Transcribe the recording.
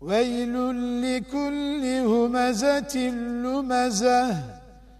ويل لكل همزة لمزة.